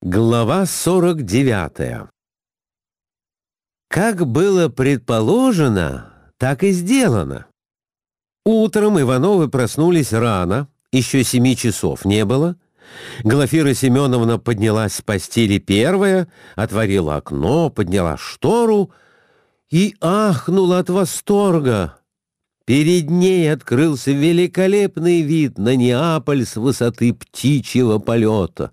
Глава 49 Как было предположено, так и сделано. Утром Ивановы проснулись рано, еще семи часов не было. Глафира Семеновна поднялась с постели первая, отворила окно, подняла штору и ахнула от восторга. Перед ней открылся великолепный вид на Неаполь с высоты птичьего полета.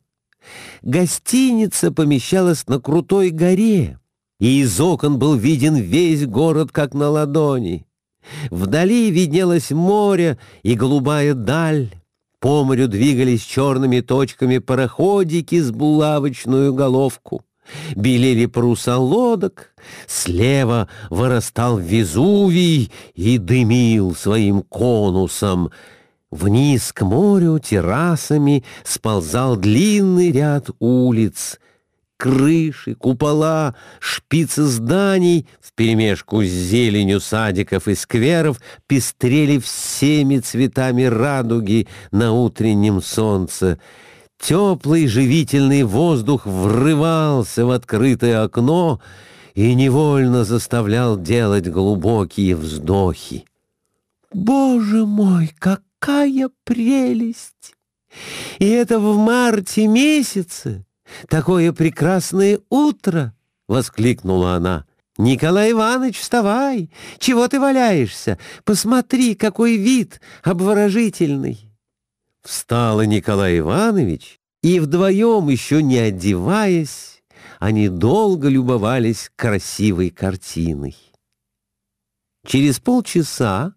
Гостиница помещалась на крутой горе, и из окон был виден весь город как на ладони. Вдали виднелось море и голубая даль. По морю двигались черными точками пароходики с булавочную головку. Белели паруса лодок, слева вырастал Везувий и дымил своим конусом — Вниз к морю террасами сползал длинный ряд улиц. Крыши, купола, шпицы зданий вперемешку с зеленью садиков и скверов пестрели всеми цветами радуги на утреннем солнце. Теплый живительный воздух врывался в открытое окно и невольно заставлял делать глубокие вздохи. «Боже мой, как какая прелесть! И это в марте месяце, такое прекрасное утро!» — воскликнула она. «Николай Иванович, вставай! Чего ты валяешься? Посмотри, какой вид обворожительный!» Встал Николай Иванович, и вдвоем, еще не одеваясь, они долго любовались красивой картиной. Через полчаса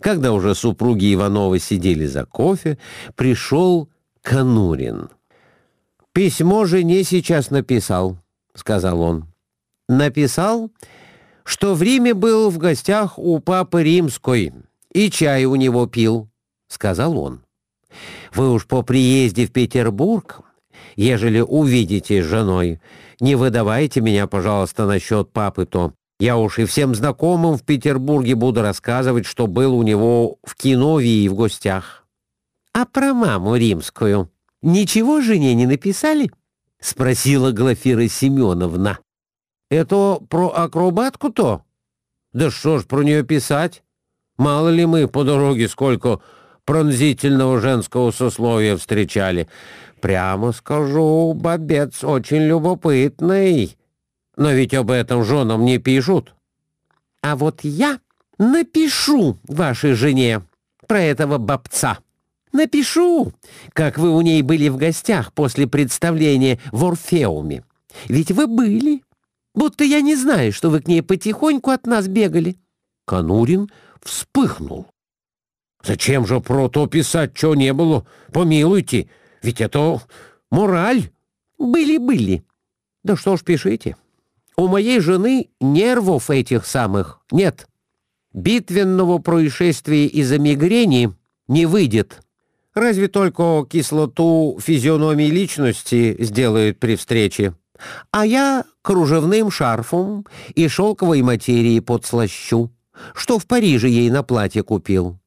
когда уже супруги Ивановы сидели за кофе, пришел Конурин. «Письмо жене сейчас написал», — сказал он. «Написал, что в Риме был в гостях у папы Римской и чай у него пил», — сказал он. «Вы уж по приезде в Петербург, ежели увидите с женой, не выдавайте меня, пожалуйста, насчет папы-то, я уж и всем знакомым в Петербурге буду рассказывать, что был у него в Киновии в гостях. А про маму римскую ничего жене не написали? Спросила Глафира Семеновна. Это про акробатку-то? Да что ж про нее писать? Мало ли мы по дороге сколько пронзительного женского сословия встречали. Прямо скажу, бобец очень любопытный. Но ведь об этом женам не пишут. А вот я напишу вашей жене про этого бабца. Напишу, как вы у ней были в гостях после представления в Орфеуме. Ведь вы были. Будто я не знаю, что вы к ней потихоньку от нас бегали. Конурин вспыхнул. Зачем же про то писать, что не было? Помилуйте, ведь это мораль. Были-были. Да что ж пишите. У моей жены нервов этих самых нет. Битвенного происшествия из-за мигрени не выйдет. Разве только кислоту физиономии личности сделают при встрече. А я кружевным шарфом и шелковой материей подслащу, что в Париже ей на платье купил.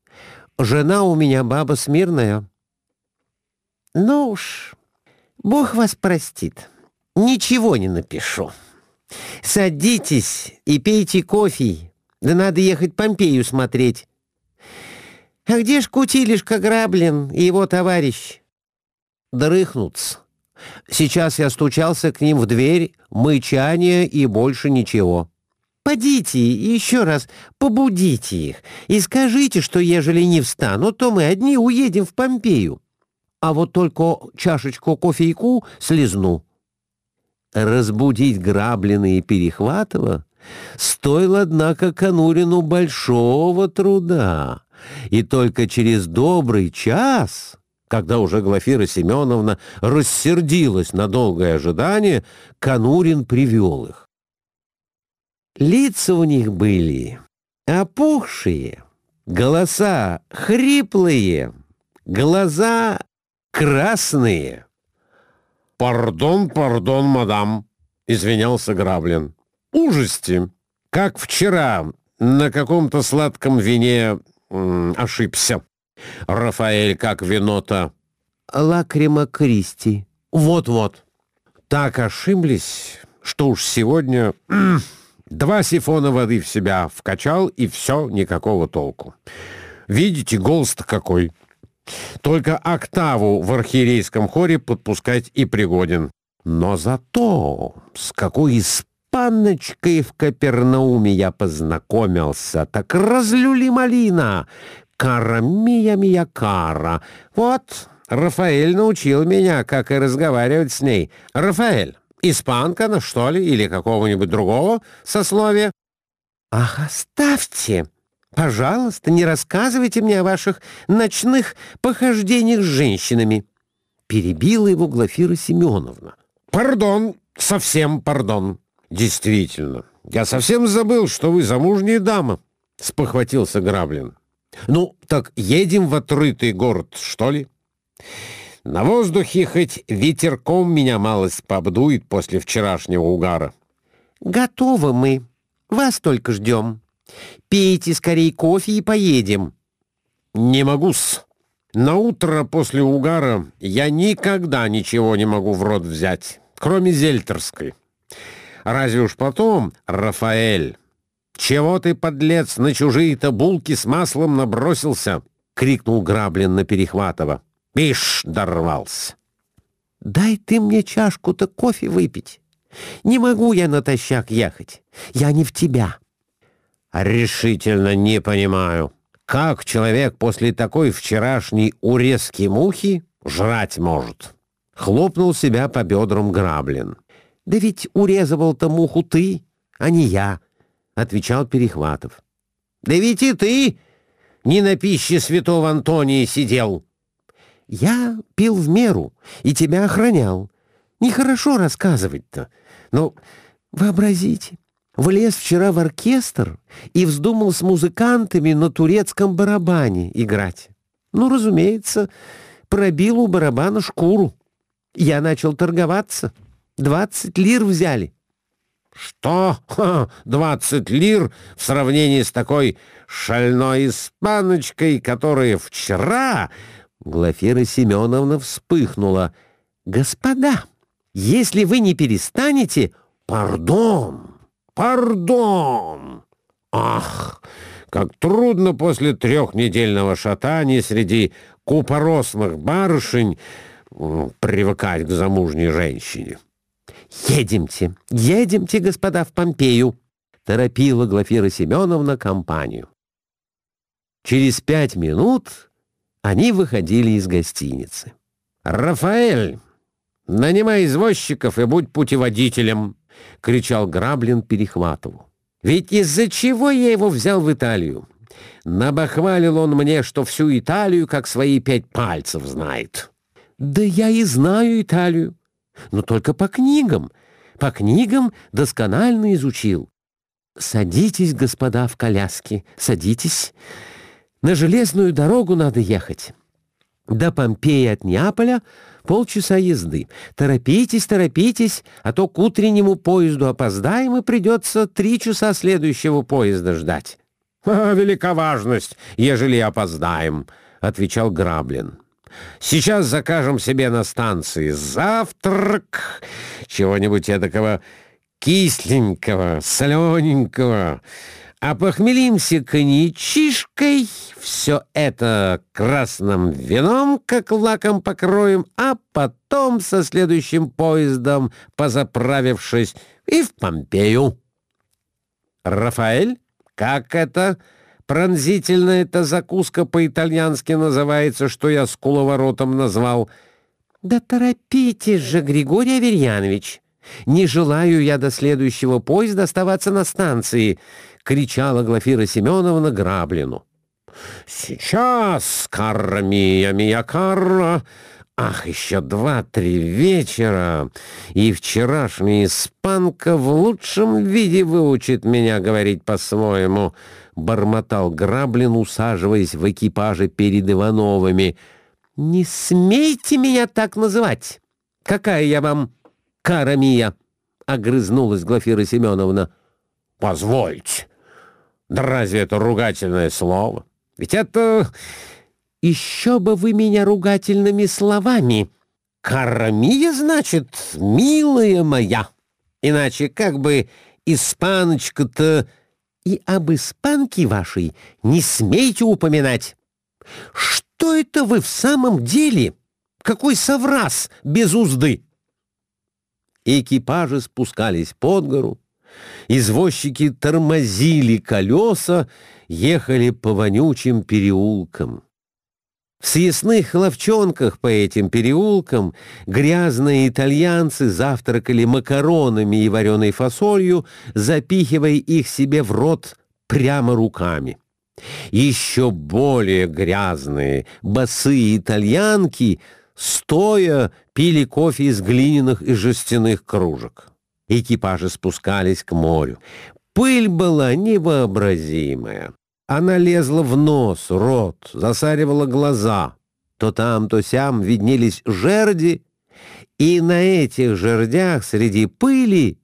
Жена у меня баба смирная. Ну уж, бог вас простит, ничего не напишу. Садитесь и пейте кофе. Да надо ехать Помпею смотреть. А где ж Кутилишка Граблин и его товарищ? Дрыхнутся. Сейчас я стучался к ним в дверь, мычание и больше ничего. Подите еще раз, побудите их и скажите, что ежели не встану, то мы одни уедем в Помпею. А вот только чашечку кофейку слезну разбудить Граблина и Перехватова стоило, однако, Конурину большого труда. И только через добрый час, когда уже Глафира Семеновна рассердилась на долгое ожидание, Конурин привел их. Лица у них были опухшие, голоса хриплые, глаза красные — «Пардон, пардон, мадам», — извинялся Граблин. «Ужасти! Как вчера на каком-то сладком вине м, ошибся. Рафаэль как вино-то...» «Лакрима Кристи». «Вот-вот. так ошиблись, что уж сегодня два сифона воды в себя вкачал, и все, никакого толку. Видите, голос-то какой. Только октаву в архиерейском хоре подпускать и пригоден. Но зато с какой испаночкой в Капернауме я познакомился, так разлюли малина. Кара мия мия кара. Вот, Рафаэль научил меня, как и разговаривать с ней. Рафаэль, испанка она, что ли, или какого-нибудь другого сословия? Ах, оставьте! Пожалуйста, не рассказывайте мне о ваших ночных похождениях с женщинами. Перебила его Глафира Семеновна. Пардон, совсем пардон. Действительно, я совсем забыл, что вы замужняя дама, спохватился Граблин. Ну, так едем в отрытый город, что ли? На воздухе хоть ветерком меня малость пообдует после вчерашнего угара. Готовы мы. Вас только ждем. Пейте скорей кофе и поедем. Не могу-с. На утро после угара я никогда ничего не могу в рот взять, кроме зельтерской. Разве уж потом, Рафаэль, чего ты, подлец, на чужие-то булки с маслом набросился? — крикнул Граблин на Перехватова. Ишь, дорвался. Дай ты мне чашку-то кофе выпить. Не могу я натощак ехать. Я не в тебя. Решительно не понимаю, как человек после такой вчерашней урезки мухи жрать может. Хлопнул себя по бедрам Граблин. «Да ведь урезывал-то муху ты, а не я», — отвечал Перехватов. «Да ведь и ты не на пище святого Антония сидел». «Я пил в меру и тебя охранял. Нехорошо рассказывать-то. Но вообразите, влез вчера в оркестр и вздумал с музыкантами на турецком барабане играть. Ну, разумеется, пробил у барабана шкуру. Я начал торговаться. Двадцать лир взяли. «Что? Двадцать лир в сравнении с такой шальной испаночкой, которая вчера...» Глафира Семеновна вспыхнула. «Господа, если вы не перестанете...» «Пардон! Пардон! Ах, как трудно после трехнедельного шатания среди купоросных барышень привыкать к замужней женщине!» «Едемте, едемте, господа, в Помпею!» — торопила Глафира Семеновна компанию. Через пять минут они выходили из гостиницы. «Рафаэль, нанимай извозчиков и будь путеводителем!» — кричал Граблин Перехватову. «Ведь из-за чего я его взял в Италию? Набахвалил он мне, что всю Италию как свои пять пальцев знает». «Да я и знаю Италию но только по книгам. По книгам досконально изучил. Садитесь, господа, в коляски, садитесь. На железную дорогу надо ехать. До Помпеи от Неаполя полчаса езды. Торопитесь, торопитесь, а то к утреннему поезду опоздаем, и придется три часа следующего поезда ждать. — Велика важность, ежели опоздаем, — отвечал Граблин. Сейчас закажем себе на станции завтрак, чего-нибудь эдакого кисленького, солененького, а похмелимся коньячишкой, все это красным вином, как лаком покроем, а потом со следующим поездом, позаправившись, и в Помпею. Рафаэль, как это Пронзительная эта закуска по-итальянски называется, что я с куловоротом назвал. Да торопитесь же, Григорий Аверьянович. Не желаю я до следующего поезда оставаться на станции, кричала Глафира Семеновна Граблину. Сейчас, карра мия, мия карра, Ах, еще два-три вечера, и вчерашняя испанка в лучшем виде выучит меня говорить по-своему, — бормотал Граблин, усаживаясь в экипаже перед Ивановыми. — Не смейте меня так называть! Какая я вам кара мия! — огрызнулась Глафира Семеновна. — Позвольте! Да разве это ругательное слово? Ведь это... «Еще бы вы меня ругательными словами!» Карамия, значит, милая моя. Иначе как бы испаночка-то... И об испанке вашей не смейте упоминать. Что это вы в самом деле? Какой соврас без узды? Экипажи спускались под гору. Извозчики тормозили колеса, ехали по вонючим переулкам. В съестных ловчонках по этим переулкам грязные итальянцы завтракали макаронами и вареной фасолью, запихивая их себе в рот прямо руками. Еще более грязные, босые итальянки стоя пили кофе из глиняных и жестяных кружек. Экипажи спускались к морю. Пыль была невообразимая. Она лезла в нос, рот, засаривала глаза. То там, то сям виднелись жерди, и на этих жердях среди пыли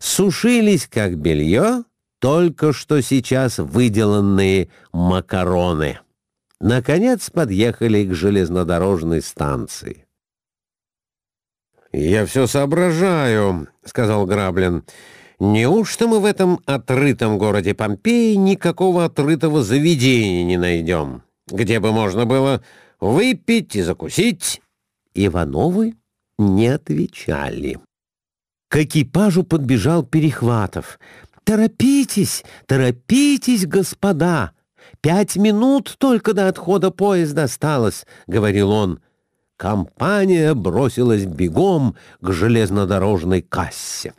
сушились, как белье, только что сейчас выделанные макароны. Наконец подъехали к железнодорожной станции. «Я все соображаю», — сказал Граблин. Неужто мы в этом отрытом городе Помпеи никакого отрытого заведения не найдем, где бы можно было выпить и закусить? Ивановы не отвечали. К экипажу подбежал Перехватов. «Торопитесь, торопитесь, господа! Пять минут только до отхода поезда осталось», — говорил он. Компания бросилась бегом к железнодорожной кассе.